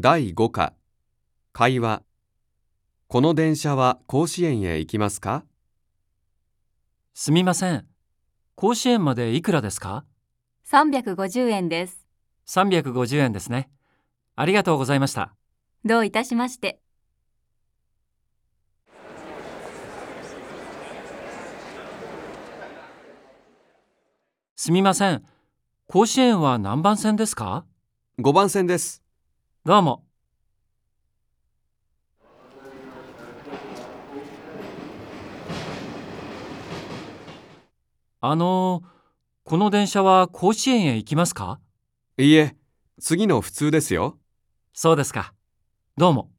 第5課会話この電車は甲子園へ行きますか？すみません。甲子園までいくらですか？350円です。?350 円ですね。ありがとうございました。どういたしまして。すみません。甲子園は何番線ですか？5番線ですどうも。あの、この電車は甲子園へ行きますか？いいえ次の普通ですよそうですか。どうも。